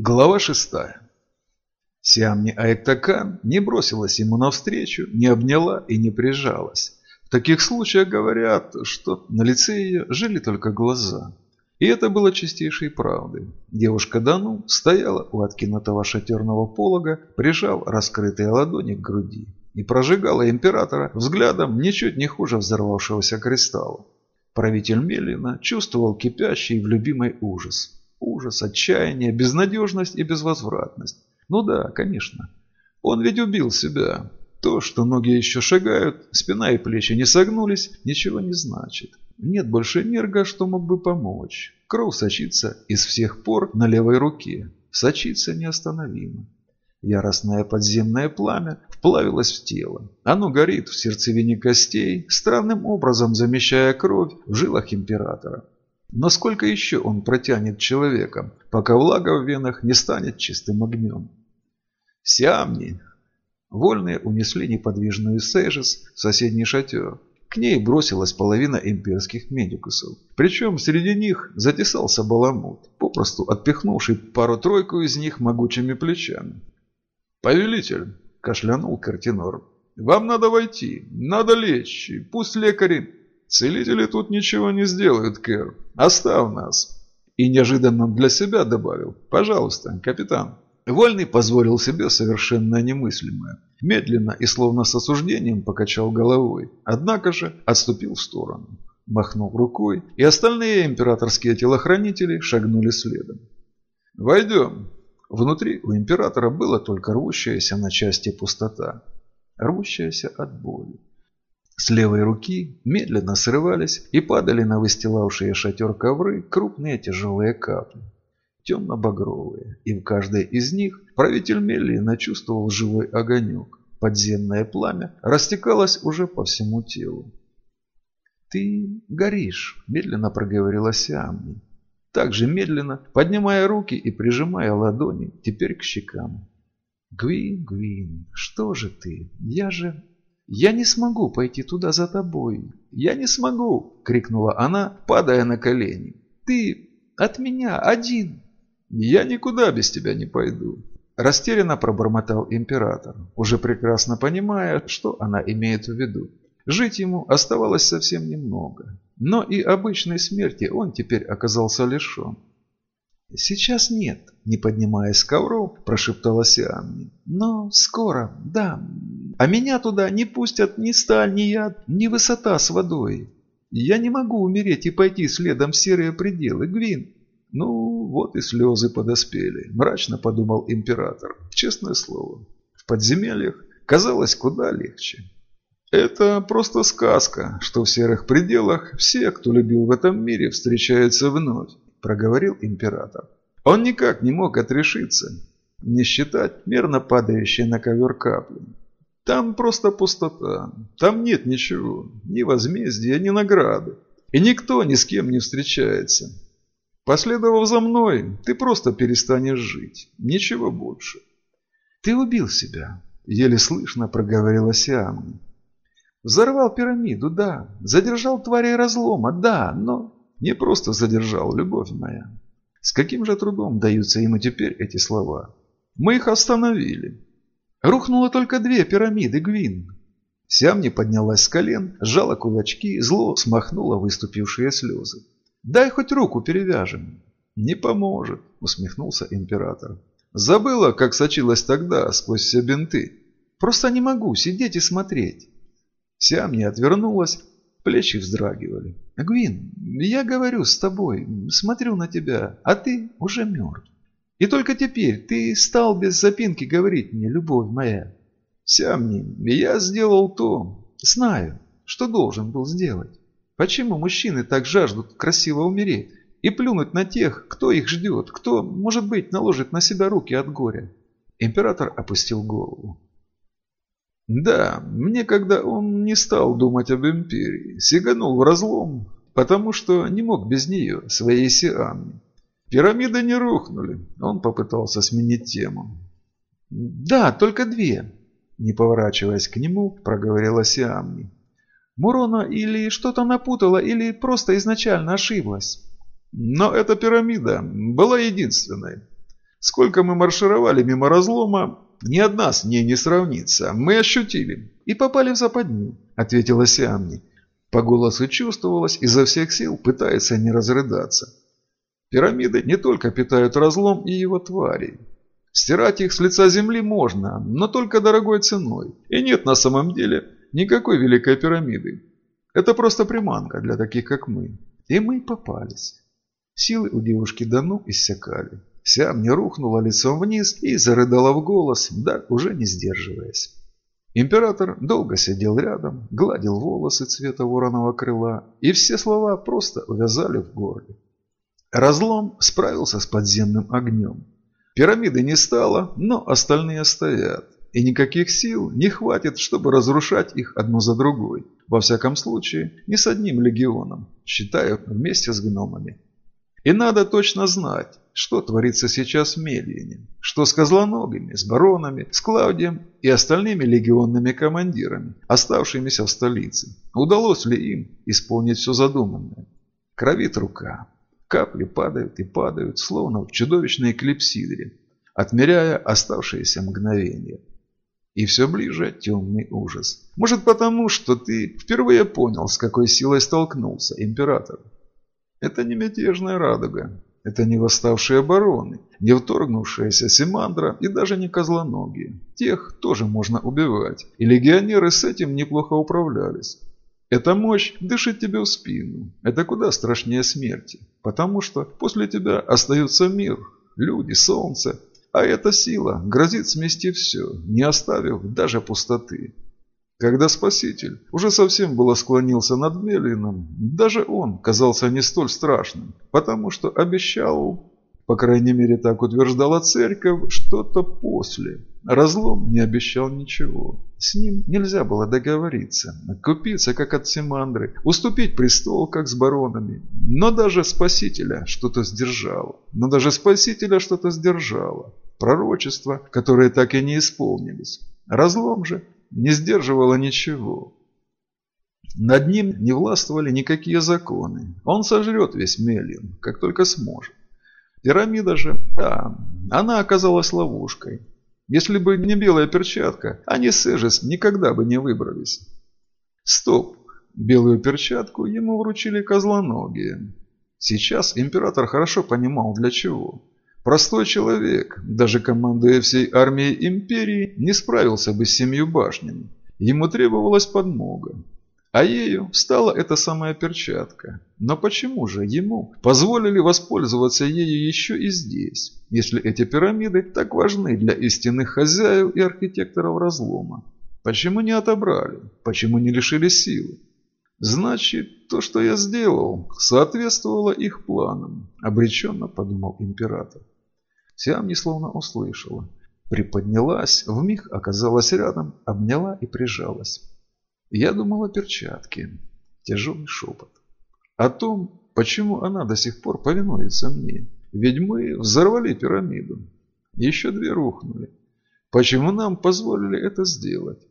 Глава шестая. Сиамни Айктакан не бросилась ему навстречу, не обняла и не прижалась. В таких случаях говорят, что на лице ее жили только глаза. И это было чистейшей правдой. Девушка Дану стояла у откинутого шатерного полога, прижав раскрытые ладони к груди и прожигала императора взглядом ничуть не хуже взорвавшегося кристалла. Правитель Мелина чувствовал кипящий в любимой ужас. Ужас, отчаяние, безнадежность и безвозвратность. Ну да, конечно. Он ведь убил себя. То, что ноги еще шагают, спина и плечи не согнулись, ничего не значит. Нет больше нерга, что мог бы помочь. Кровь сочится из всех пор на левой руке. Сочится неостановимо. Яростное подземное пламя вплавилось в тело. Оно горит в сердцевине костей, странным образом замещая кровь в жилах императора. Но сколько еще он протянет человеком, пока влага в венах не станет чистым огнем? Сиамни! Вольные унесли неподвижную Сейжес в соседний шатер. К ней бросилась половина имперских медикусов. Причем среди них затесался Баламут, попросту отпихнувший пару-тройку из них могучими плечами. «Повелитель!» – кашлянул Картинор. «Вам надо войти, надо лечь, пусть лекари...» «Целители тут ничего не сделают, Кэр. Оставь нас!» И неожиданно для себя добавил. «Пожалуйста, капитан». Вольный позволил себе совершенно немыслимое. Медленно и словно с осуждением покачал головой, однако же отступил в сторону. Махнул рукой, и остальные императорские телохранители шагнули следом. «Войдем!» Внутри у императора было только рвущаяся на части пустота, рвущаяся от боли. С левой руки медленно срывались и падали на выстилавшие шатер ковры крупные тяжелые капли, темно-багровые, и в каждой из них правитель Меллина чувствовал живой огонек. Подземное пламя растекалось уже по всему телу. «Ты горишь», – медленно проговорила Сиамни также медленно, поднимая руки и прижимая ладони, теперь к щекам. «Гвин, Гвин, что же ты? Я же... Я не смогу пойти туда за тобой. Я не смогу!» — крикнула она, падая на колени. «Ты от меня один!» «Я никуда без тебя не пойду!» Растерянно пробормотал император, уже прекрасно понимая, что она имеет в виду. Жить ему оставалось совсем немного. Но и обычной смерти он теперь оказался лишен. «Сейчас нет», – не поднимаясь с ковров, прошептала Сианни. «Но скоро, да. А меня туда не пустят ни сталь, ни яд, ни высота с водой. Я не могу умереть и пойти следом в серые пределы, Гвин». «Ну, вот и слезы подоспели», – мрачно подумал император. «Честное слово, в подземельях казалось куда легче». Это просто сказка, что в серых пределах все, кто любил в этом мире, встречаются вновь, проговорил император. Он никак не мог отрешиться, не считать мерно падающие на ковер капли. Там просто пустота, там нет ничего, ни возмездия, ни награды. И никто ни с кем не встречается. Последовав за мной, ты просто перестанешь жить, ничего больше. Ты убил себя, еле слышно проговорила Сиамни. Взорвал пирамиду, да. Задержал тварей разлома, да, но... Не просто задержал, любовь моя. С каким же трудом даются ему теперь эти слова? Мы их остановили. Рухнуло только две пирамиды, Гвин. Сямни поднялась с колен, сжала кулачки, зло смахнула выступившие слезы. «Дай хоть руку перевяжем». «Не поможет», — усмехнулся император. «Забыла, как сочилась тогда сквозь все бинты. Просто не могу сидеть и смотреть. Сиамни отвернулась, плечи вздрагивали. «Гвин, я говорю с тобой, смотрю на тебя, а ты уже мертв. И только теперь ты стал без запинки говорить мне, любовь моя. Сиамни, я сделал то, знаю, что должен был сделать. Почему мужчины так жаждут красиво умереть и плюнуть на тех, кто их ждет, кто, может быть, наложит на себя руки от горя?» Император опустил голову. Да, мне когда он не стал думать об империи, сиганул в разлом, потому что не мог без нее, своей Сианны. Пирамиды не рухнули, он попытался сменить тему. «Да, только две», – не поворачиваясь к нему, проговорила Сиамни. «Мурона или что-то напутала, или просто изначально ошиблась». «Но эта пирамида была единственной. Сколько мы маршировали мимо разлома, ни одна с ней не сравнится. Мы ощутили и попали в западню, ответила Сиамни. По голосу чувствовалось, изо всех сил пытается не разрыдаться. Пирамиды не только питают разлом и его твари. Стирать их с лица земли можно, но только дорогой ценой. И нет на самом деле никакой великой пирамиды. Это просто приманка для таких, как мы. И мы попались. Силы у девушки Дану иссякали. Сям не рухнула лицом вниз и зарыдала в голос, да уже не сдерживаясь. Император долго сидел рядом, гладил волосы цвета вороного крыла, и все слова просто увязали в горле. Разлом справился с подземным огнем. Пирамиды не стало, но остальные стоят. И никаких сил не хватит, чтобы разрушать их одну за другой. Во всяком случае, не с одним легионом, считая вместе с гномами. И надо точно знать, что творится сейчас в Мельине, что с козлоногими, с баронами, с Клаудием и остальными легионными командирами, оставшимися в столице. Удалось ли им исполнить все задуманное? Кровит рука. Капли падают и падают, словно в чудовищной клипсидре, отмеряя оставшиеся мгновения. И все ближе темный ужас. Может потому, что ты впервые понял, с какой силой столкнулся император. Это не мятежная радуга, это не восставшие бароны, не вторгнувшиеся Симандра и даже не козлоногие. Тех тоже можно убивать, и легионеры с этим неплохо управлялись. Эта мощь дышит тебе в спину. Это куда страшнее смерти, потому что после тебя остается мир, люди, солнце, а эта сила грозит смести все, не оставив даже пустоты. Когда Спаситель уже совсем было склонился над Мелином, даже он казался не столь страшным, потому что обещал, по крайней мере так утверждала церковь, что-то после. Разлом не обещал ничего. С ним нельзя было договориться, купиться, как от Симандры, уступить престол, как с баронами. Но даже Спасителя что-то сдержало. Но даже Спасителя что-то сдержало. Пророчества, которые так и не исполнились. Разлом же не сдерживало ничего. Над ним не властвовали никакие законы. Он сожрет весь Мелин, как только сможет. Пирамида же, да, она оказалась ловушкой. Если бы не белая перчатка, они с Эжес никогда бы не выбрались. Стоп. Белую перчатку ему вручили козлоногие. Сейчас император хорошо понимал для чего. Простой человек, даже командуя всей армией империи, не справился бы с семью башнями. Ему требовалась подмога. А ею стала эта самая перчатка. Но почему же ему позволили воспользоваться ею еще и здесь, если эти пирамиды так важны для истинных хозяев и архитекторов разлома? Почему не отобрали? Почему не лишили силы? Значит, то, что я сделал, соответствовало их планам, обреченно подумал император. Сиам несловно услышала. Приподнялась, вмиг оказалась рядом, обняла и прижалась. Я думал о перчатке. Тяжелый шепот. О том, почему она до сих пор повинуется мне. Ведь мы взорвали пирамиду. Еще две рухнули. Почему нам позволили это сделать?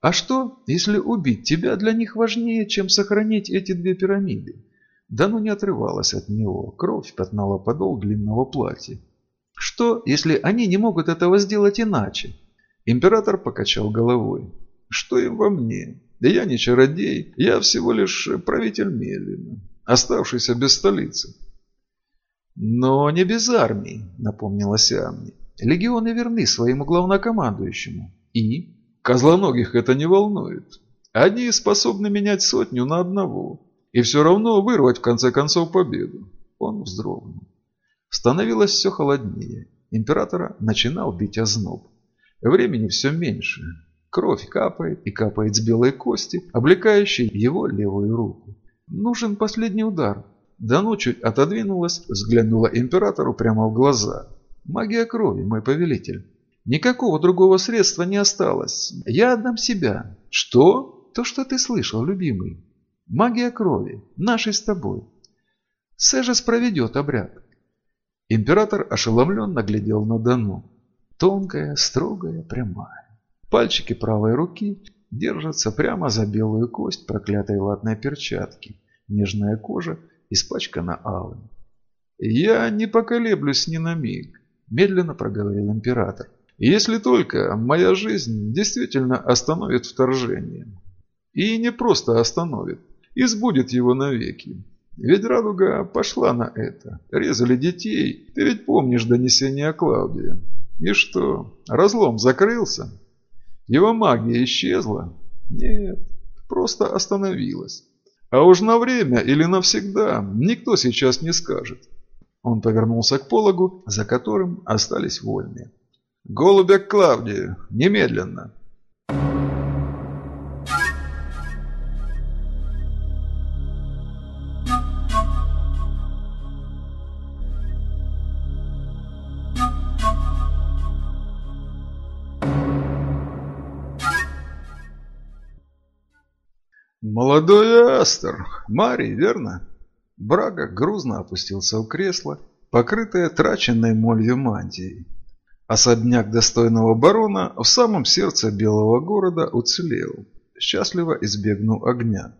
А что, если убить тебя для них важнее, чем сохранить эти две пирамиды? Да ну не отрывалась от него. Кровь пятнала подол длинного платья. Что, если они не могут этого сделать иначе? Император покачал головой. Что им во мне? Да я не чародей, я всего лишь правитель Мелина, оставшийся без столицы. Но не без армии, напомнила Сиамни. Легионы верны своему главнокомандующему. И? Козлоногих это не волнует. Они способны менять сотню на одного. И все равно вырвать в конце концов победу. Он вздрогнул. Становилось все холоднее. Императора начинал бить озноб. Времени все меньше. Кровь капает и капает с белой кости, облекающей его левую руку. Нужен последний удар. Дану чуть отодвинулась, взглянула императору прямо в глаза. «Магия крови, мой повелитель. Никакого другого средства не осталось. Я отдам себя». «Что?» «То, что ты слышал, любимый. Магия крови. Нашей с тобой. Сежес проведет обряд. Император ошеломленно глядел на Дану. Тонкая, строгая, прямая. Пальчики правой руки держатся прямо за белую кость проклятой латной перчатки. Нежная кожа испачкана алым. «Я не поколеблюсь ни на миг. медленно проговорил император. Если только моя жизнь действительно остановит вторжение. И не просто остановит, избудет его навеки. Ведь радуга пошла на это. Резали детей. Ты ведь помнишь донесение Клаудия. И что, разлом закрылся? Его магия исчезла? Нет, просто остановилась. А уж на время или навсегда никто сейчас не скажет. Он повернулся к пологу, за которым остались вольные. «Голубя к Клавдию! Немедленно!» «Молодой Астер! Марий, верно?» Брага грузно опустился в кресло, покрытое траченной молью мантией. Особняк достойного барона в самом сердце белого города уцелел, счастливо избегнул огня.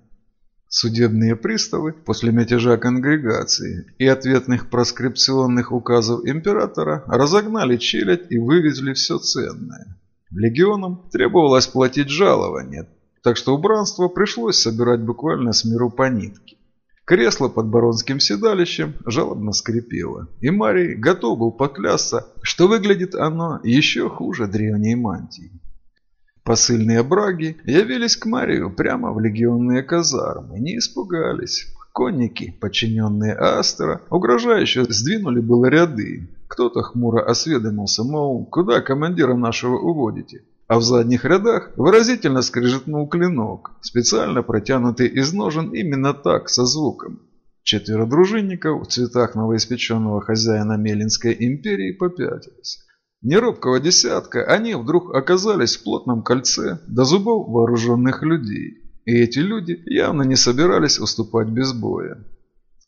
Судебные приставы после мятежа конгрегации и ответных проскрипционных указов императора разогнали челядь и вывезли все ценное. Легионам требовалось платить жалование, так что убранство пришлось собирать буквально с миру по нитке. Кресло под баронским седалищем жалобно скрипело, и Марий готов был поклясться, что выглядит оно еще хуже древней мантии. Посыльные браги явились к Марию прямо в легионные казармы, не испугались. Конники, подчиненные Астера, угрожающе сдвинули было ряды. Кто-то хмуро осведомился, мол, куда командира нашего уводите? А в задних рядах выразительно скрежетнул клинок, специально протянутый из ножен именно так, со звуком. Четверо дружинников в цветах новоиспеченного хозяина Мелинской империи попятились. Неробкого десятка они вдруг оказались в плотном кольце до зубов вооруженных людей. И эти люди явно не собирались уступать без боя.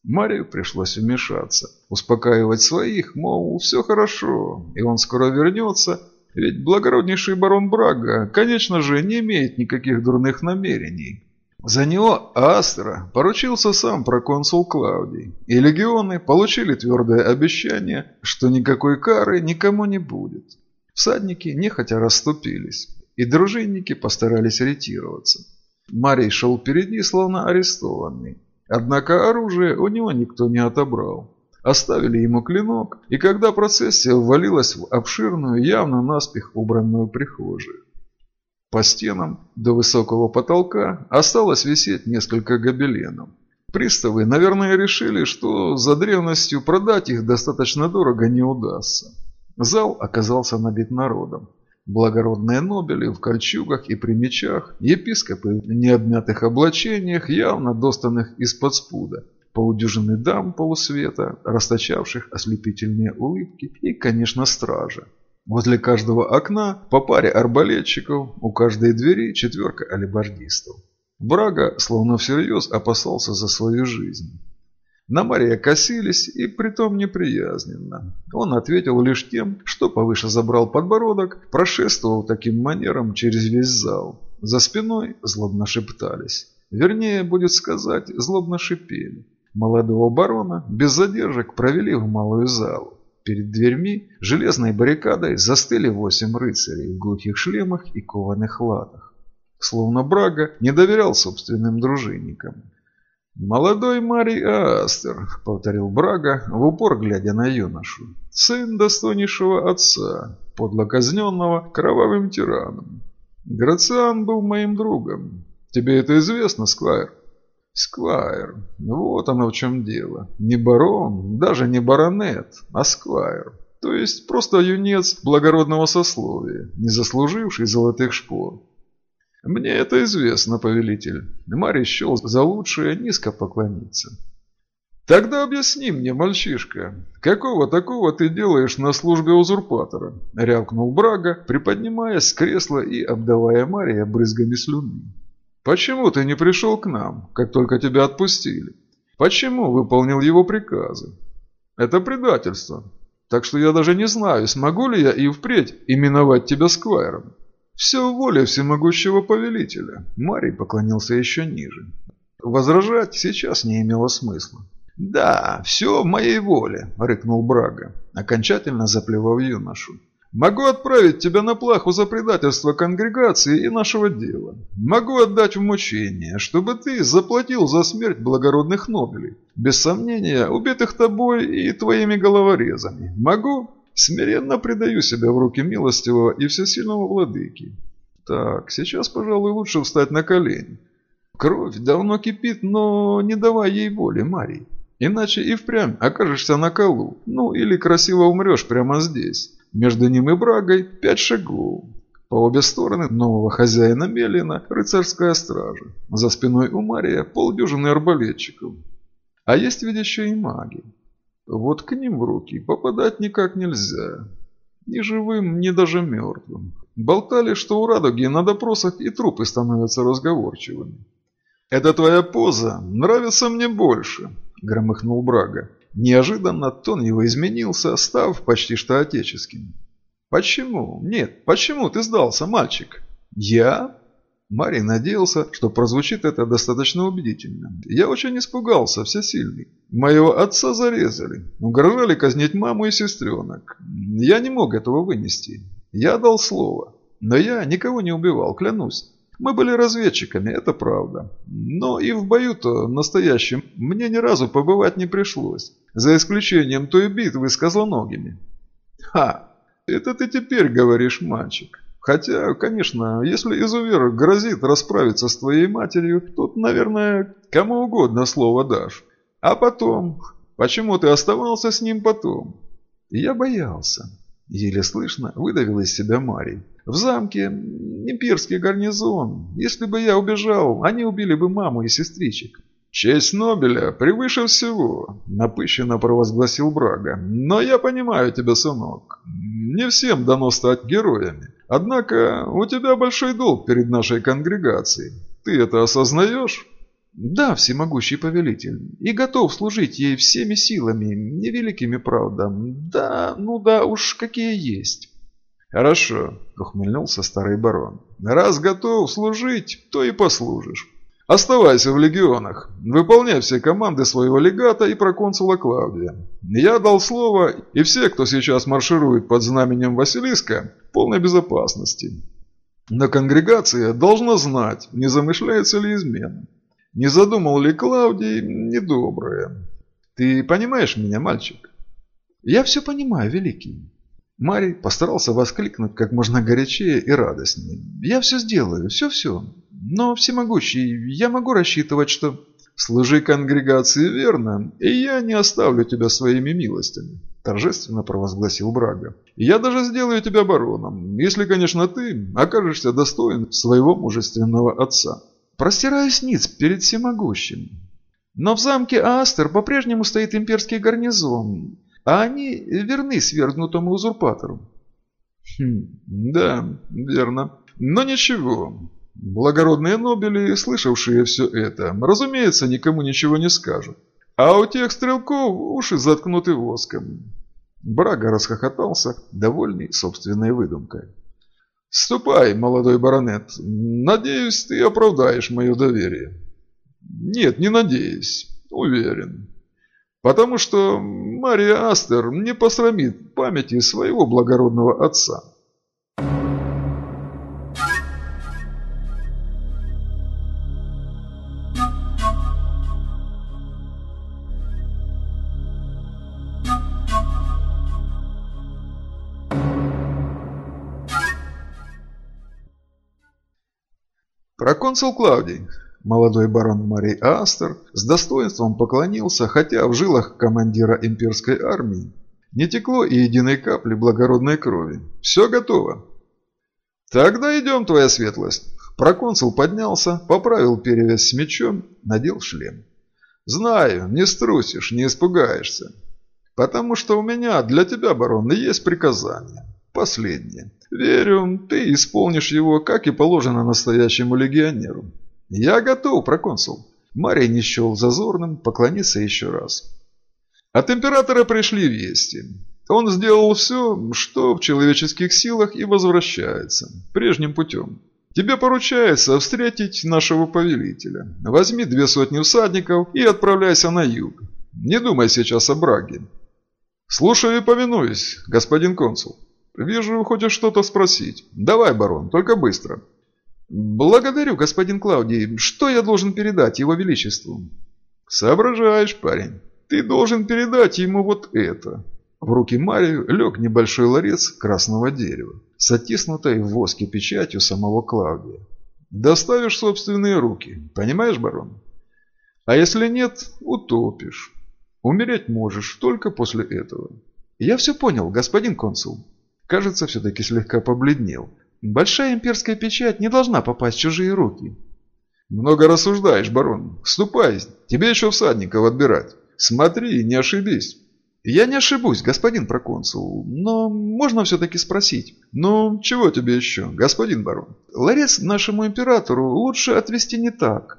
Марию пришлось вмешаться, успокаивать своих, мол, все хорошо, и он скоро вернется, ведь благороднейший барон Брага, конечно же, не имеет никаких дурных намерений. За него Астра поручился сам проконсул Клаудий, и легионы получили твердое обещание, что никакой кары никому не будет. Всадники нехотя расступились, и дружинники постарались ретироваться. Марий шел впереди, словно арестованный. Однако оружие у него никто не отобрал. Оставили ему клинок, и когда процессия ввалилась в обширную, явно наспех убранную прихожую. По стенам до высокого потолка осталось висеть несколько гобеленов. Приставы, наверное, решили, что за древностью продать их достаточно дорого не удастся. Зал оказался набит народом. Благородные нобели в кольчугах и при мечах, епископы в необмятых облачениях, явно достанных из-под спуда, полудюжины дам полусвета, расточавших ослепительные улыбки и, конечно, стража. Возле каждого окна по паре арбалетчиков, у каждой двери четверка алибардистов. Брага, словно всерьез, опасался за свою жизнь. На Мария косились, и притом неприязненно. Он ответил лишь тем, что повыше забрал подбородок, прошествовал таким манером через весь зал. За спиной злобно шептались. Вернее, будет сказать, злобно шипели. Молодого барона без задержек провели в малую залу. Перед дверьми железной баррикадой застыли восемь рыцарей в глухих шлемах и кованых латах. Словно Брага не доверял собственным дружинникам. «Молодой Марий Астер», — повторил Брага, в упор глядя на юношу, — «сын достойнейшего отца, подло казненного кровавым тираном. Грациан был моим другом. Тебе это известно, Сквайр?» Сквайр. Вот оно в чем дело. Не барон, даже не баронет, а сквайр. То есть просто юнец благородного сословия, не заслуживший золотых шпор. Мне это известно, повелитель. Марий счел за лучшее низко поклониться. Тогда объясни мне, мальчишка, какого такого ты делаешь на службе узурпатора? Рявкнул Брага, приподнимаясь с кресла и обдавая Мария брызгами слюны. Почему ты не пришел к нам, как только тебя отпустили? Почему выполнил его приказы? Это предательство. Так что я даже не знаю, смогу ли я и впредь именовать тебя Сквайром. Все в воле всемогущего повелителя. Марий поклонился еще ниже. Возражать сейчас не имело смысла. «Да, все в моей воле», – рыкнул Брага, окончательно заплевав юношу. «Могу отправить тебя на плаху за предательство конгрегации и нашего дела. Могу отдать в мучение, чтобы ты заплатил за смерть благородных нобелей, без сомнения, убитых тобой и твоими головорезами. Могу, смиренно предаю себя в руки милостивого и всесильного владыки. Так, сейчас, пожалуй, лучше встать на колени. Кровь давно кипит, но не давай ей воли, Марий. Иначе и впрямь окажешься на колу, ну или красиво умрешь прямо здесь. Между ним и Брагой пять шагов. По обе стороны нового хозяина Мелина рыцарская стража. За спиной у Мария полдюжины арбалетчиков. А есть ведь еще и маги. Вот к ним в руки попадать никак нельзя. Ни живым, ни даже мертвым. Болтали, что у радуги на допросах и трупы становятся разговорчивыми. «Эта твоя поза нравится мне больше», – громыхнул Брага. Неожиданно тон его изменился, став почти что отеческим. «Почему? Нет, почему ты сдался, мальчик?» «Я?» Марий надеялся, что прозвучит это достаточно убедительно. «Я очень испугался, всесильный. Моего отца зарезали. Угрожали казнить маму и сестренок. Я не мог этого вынести. Я дал слово. Но я никого не убивал, клянусь. Мы были разведчиками, это правда. Но и в бою-то настоящем мне ни разу побывать не пришлось. За исключением той битвы с козлоногими. Ха! Это ты теперь говоришь, мальчик. Хотя, конечно, если изувер грозит расправиться с твоей матерью, тут, наверное, кому угодно слово дашь. А потом... Почему ты оставался с ним потом? Я боялся. Еле слышно выдавил из себя Марий. В замке имперский гарнизон. Если бы я убежал, они убили бы маму и сестричек. «Честь Нобеля превыше всего», – напыщенно провозгласил Брага. «Но я понимаю тебя, сынок. Не всем дано стать героями. Однако у тебя большой долг перед нашей конгрегацией. Ты это осознаешь?» «Да, всемогущий повелитель, и готов служить ей всеми силами, невеликими, правда. Да, ну да, уж какие есть». «Хорошо», — ухмыльнулся старый барон. «Раз готов служить, то и послужишь. Оставайся в легионах, выполняй все команды своего легата и проконсула Клавдия. Я дал слово, и все, кто сейчас марширует под знаменем Василиска, в полной безопасности. Но конгрегация должна знать, не замышляется ли измена. Не задумал ли Клавдий недоброе? Ты понимаешь меня, мальчик? Я все понимаю, великий. Марий постарался воскликнуть как можно горячее и радостнее. «Я все сделаю, все-все. Но, всемогущий, я могу рассчитывать, что...» «Служи конгрегации верно, и я не оставлю тебя своими милостями», торжественно провозгласил Брага. «Я даже сделаю тебя бароном, если, конечно, ты окажешься достоин своего мужественного отца». «Простираюсь ниц перед всемогущим. Но в замке Астер по-прежнему стоит имперский гарнизон, а они верны свергнутому узурпатору. Хм, да, верно. Но ничего. Благородные Нобели, слышавшие все это, разумеется, никому ничего не скажут. А у тех стрелков уши заткнуты воском. Брага расхохотался, довольный собственной выдумкой. «Ступай, молодой баронет. Надеюсь, ты оправдаешь мое доверие». «Нет, не надеюсь. Уверен. Потому что Мария Астер не посрамит памяти своего благородного отца. Проконсул Клавдий, Молодой барон Марий Астер с достоинством поклонился, хотя в жилах командира имперской армии не текло и единой капли благородной крови. «Все готово». «Тогда идем, твоя светлость». Проконсул поднялся, поправил перевязь с мечом, надел шлем. «Знаю, не струсишь, не испугаешься. Потому что у меня для тебя, барон, есть приказание. Последнее. Верю, ты исполнишь его, как и положено настоящему легионеру. «Я готов, проконсул». Мария не счел зазорным поклониться еще раз. От императора пришли вести. Он сделал все, что в человеческих силах и возвращается, прежним путем. Тебе поручается встретить нашего повелителя. Возьми две сотни всадников и отправляйся на юг. Не думай сейчас о браге. Слушаю и повинуюсь, господин консул. Вижу, хочешь что-то спросить. Давай, барон, только быстро. Благодарю, господин Клаудий. Что я должен передать его величеству? Соображаешь, парень. Ты должен передать ему вот это. В руки Марию лег небольшой ларец красного дерева с оттиснутой в воске печатью самого Клавдия. Доставишь собственные руки, понимаешь, барон? А если нет, утопишь. Умереть можешь только после этого. Я все понял, господин консул. Кажется, все-таки слегка побледнел. Большая имперская печать не должна попасть в чужие руки. Много рассуждаешь, барон. Ступай, тебе еще всадников отбирать. Смотри, не ошибись. Я не ошибусь, господин проконсул, но можно все-таки спросить. Ну, чего тебе еще, господин барон? Ларец нашему императору лучше отвести не так.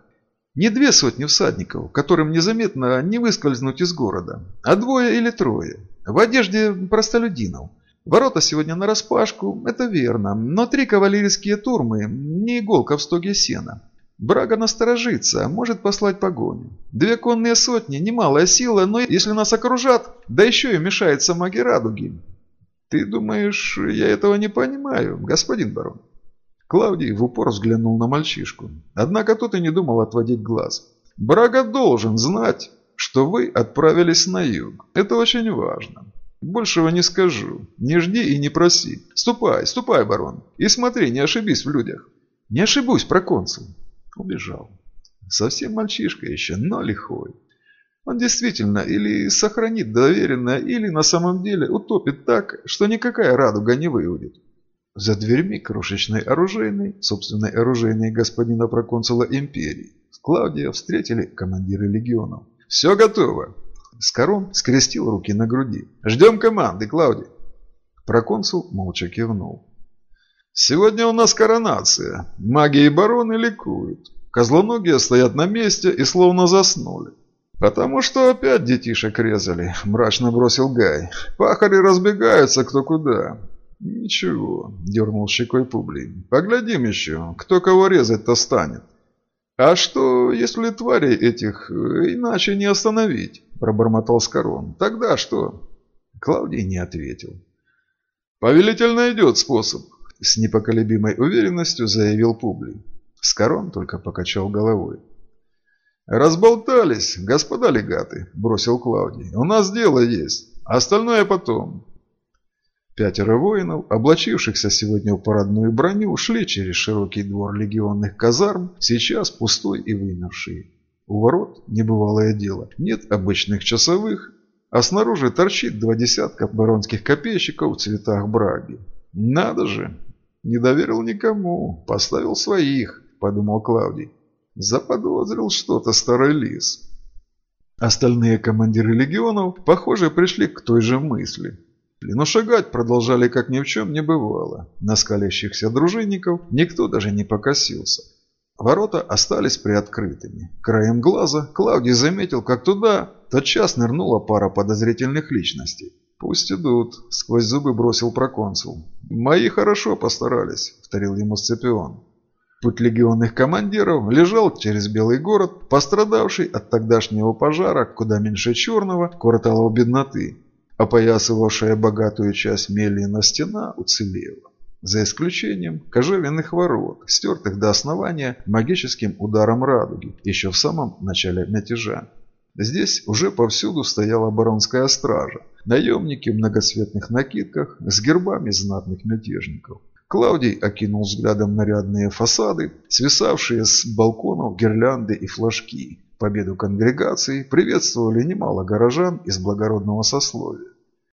Не две сотни всадников, которым незаметно не выскользнуть из города, а двое или трое, в одежде простолюдинов. Ворота сегодня нараспашку, это верно, но три кавалерийские турмы, не иголка в стоге сена. Брага насторожится, может послать погоню. Две конные сотни, немалая сила, но если нас окружат, да еще и мешается маги радуги. Ты думаешь, я этого не понимаю, господин барон? Клавдий в упор взглянул на мальчишку. Однако тот и не думал отводить глаз. Брага должен знать, что вы отправились на юг. Это очень важно. Большего не скажу. Не жди и не проси. Ступай, ступай, барон. И смотри, не ошибись в людях. Не ошибусь, проконсул. Убежал. Совсем мальчишка еще, но лихой. Он действительно или сохранит доверенное, или на самом деле утопит так, что никакая радуга не выудит. За дверьми крошечной оружейной, собственной оружейной господина проконсула империи, Клаудия встретили командиры легионов. «Все готово!» Скорон скрестил руки на груди. «Ждем команды, Клаудий!» Проконсул молча кивнул. Сегодня у нас коронация. Маги и бароны ликуют. Козлоногие стоят на месте и словно заснули. «Потому что опять детишек резали», – мрачно бросил Гай. «Пахари разбегаются кто куда». «Ничего», – дернул щекой Публий. «Поглядим еще, кто кого резать-то станет». «А что, если тварей этих э, иначе не остановить?» – пробормотал Скорон. «Тогда что?» Клавдий не ответил. «Повелитель найдет способ», с непоколебимой уверенностью заявил Публий. Скорон только покачал головой. «Разболтались, господа легаты», – бросил Клавдий. «У нас дело есть, остальное потом». Пятеро воинов, облачившихся сегодня в парадную броню, шли через широкий двор легионных казарм, сейчас пустой и вымерший. У ворот небывалое дело. Нет обычных часовых, а снаружи торчит два десятка баронских копейщиков в цветах браги. Надо же, не доверил никому, поставил своих, подумал Клавдий. Заподозрил что-то старый лис. Остальные командиры легионов, похоже, пришли к той же мысли. Но шагать продолжали, как ни в чем не бывало. На скалящихся дружинников никто даже не покосился. Ворота остались приоткрытыми. Краем глаза Клавдий заметил, как туда тотчас нырнула пара подозрительных личностей. «Пусть идут», – сквозь зубы бросил проконсул. «Мои хорошо постарались», – повторил ему Сципион. Путь легионных командиров лежал через Белый город, пострадавший от тогдашнего пожара куда меньше черного кварталов бедноты, опоясывавшая богатую часть Мелина стена уцелела. За исключением кожевенных ворот, стертых до основания магическим ударом радуги еще в самом начале мятежа. Здесь уже повсюду стояла баронская стража, наемники в многоцветных накидках с гербами знатных мятежников. Клавдий окинул взглядом нарядные фасады, свисавшие с балконов гирлянды и флажки. Победу конгрегации приветствовали немало горожан из благородного сословия.